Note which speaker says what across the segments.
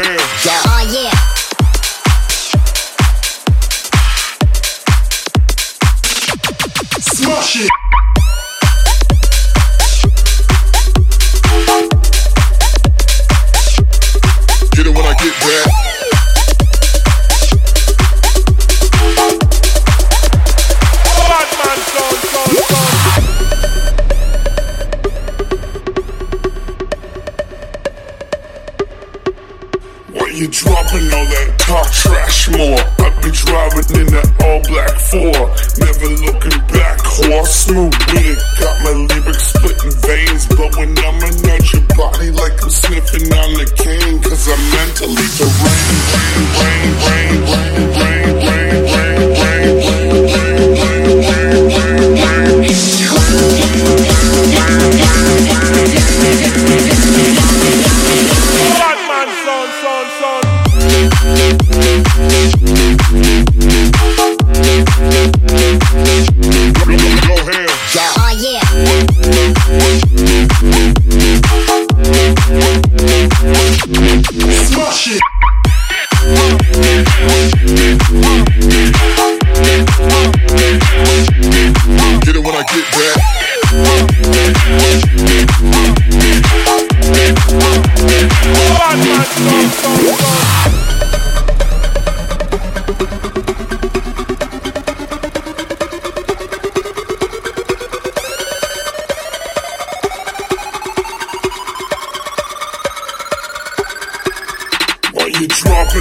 Speaker 1: Oh yeah. Smash it.
Speaker 2: Get it when I get back. You dropping all that talk trash more? I've been driving in that all black four. Never looking back, horse smooth
Speaker 3: Bad man,
Speaker 2: go, go, go.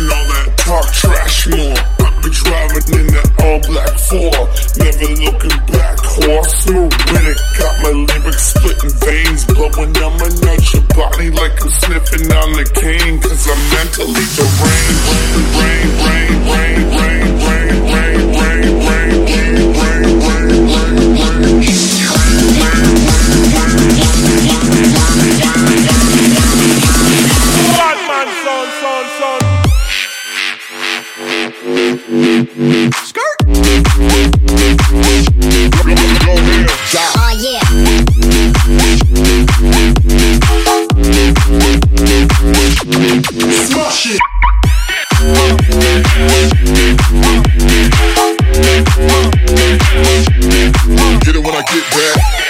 Speaker 2: All that talk trash more? I've been driving in that all black four. Never looking back, horse smooth with it. Got my lyrics splitting veins, when I'm in out your body like I'm sniffing on the cane, cause I'm mentally deranged. Rain, rain, rain,
Speaker 1: shit.
Speaker 2: Get it when I get back.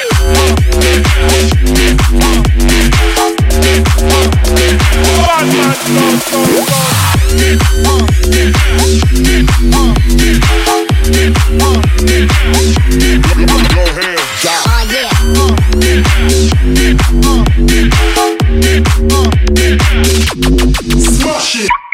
Speaker 1: shit.